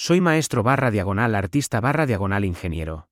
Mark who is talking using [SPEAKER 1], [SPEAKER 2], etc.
[SPEAKER 1] Soy maestro barra diagonal artista barra diagonal ingeniero.